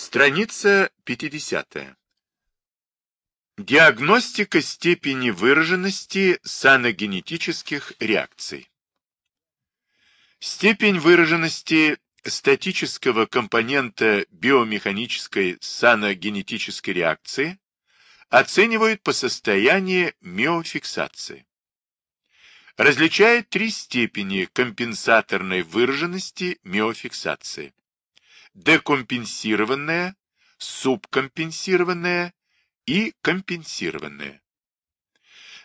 Страница 50. Диагностика степени выраженности саногенетических реакций. Степень выраженности статического компонента биомеханической саногенетической реакции оценивают по состоянию миофиксации. Различает три степени компенсаторной выраженности миофиксации декомпенсированное, субкомпенсированное и компенсированное.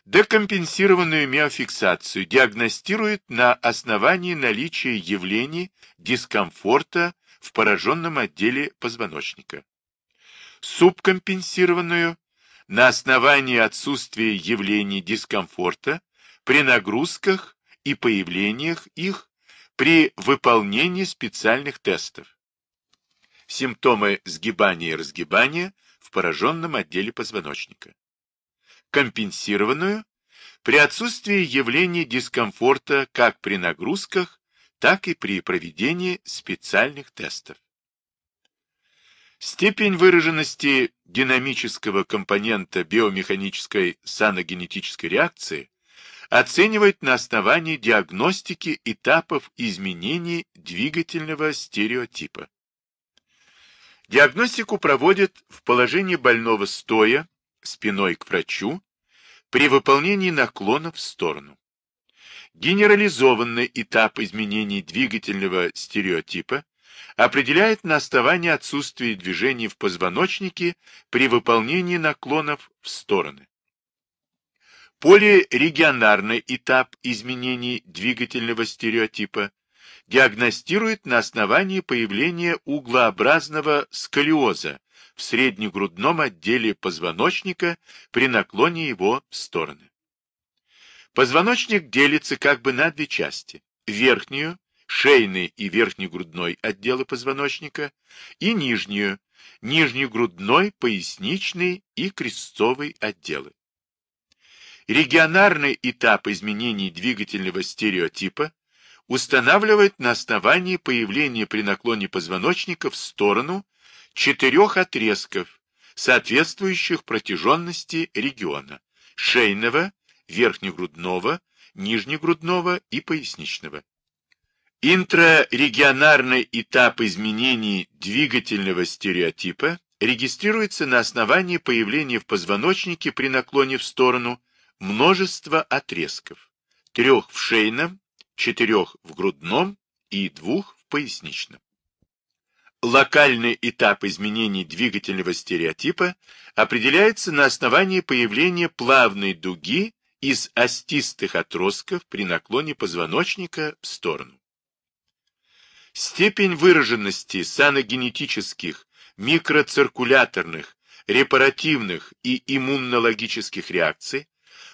Декомпенсированную миофиксацию диагностируют на основании наличия явлений дискомфорта в пораженном отделе позвоночника. Субкомпенсированную на основании отсутствия явлений дискомфорта при нагрузках и появлениях их при выполнении специальных тестов симптомы сгибания и разгибания в пораженном отделе позвоночника. Компенсированную при отсутствии явлений дискомфорта как при нагрузках, так и при проведении специальных тестов. Степень выраженности динамического компонента биомеханической саногенетической реакции оценивает на основании диагностики этапов изменений двигательного стереотипа. Диагностику проводят в положении больного стоя, спиной к врачу, при выполнении наклонов в сторону. Генерализованный этап изменений двигательного стереотипа определяет на основании отсутствия движений в позвоночнике при выполнении наклонов в стороны. Полирегионарный этап изменений двигательного стереотипа диагностирует на основании появления углообразного сколиоза в среднегрудном отделе позвоночника при наклоне его в стороны. Позвоночник делится как бы на две части. Верхнюю, шейный и верхнегрудной отделы позвоночника, и нижнюю, нижнегрудной, поясничный и крестцовый отделы. Регионарный этап изменений двигательного стереотипа устанавливает на основании появления при наклоне позвоночника в сторону четырех отрезков, соответствующих протяженности региона – шейного, верхнегрудного, нижнегрудного и поясничного. Интрарегионарный этап изменений двигательного стереотипа регистрируется на основании появления в позвоночнике при наклоне в сторону множества отрезков, трех в шейном, четырех в грудном и двух в поясничном. Локальный этап изменений двигательного стереотипа определяется на основании появления плавной дуги из остистых отростков при наклоне позвоночника в сторону. Степень выраженности саногенетических, микроциркуляторных, репаративных и иммунологических реакций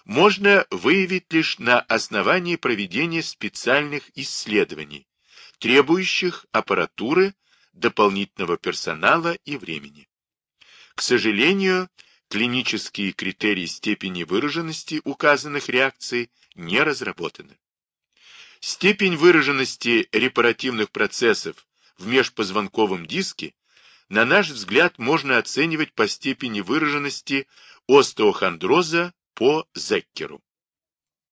можно выявить лишь на основании проведения специальных исследований, требующих аппаратуры, дополнительного персонала и времени. К сожалению, клинические критерии степени выраженности указанных реакций не разработаны. Степень выраженности репаративных процессов в межпозвонковом диске, на наш взгляд, можно оценивать по степени выраженности остеохондроза по Зеккеру.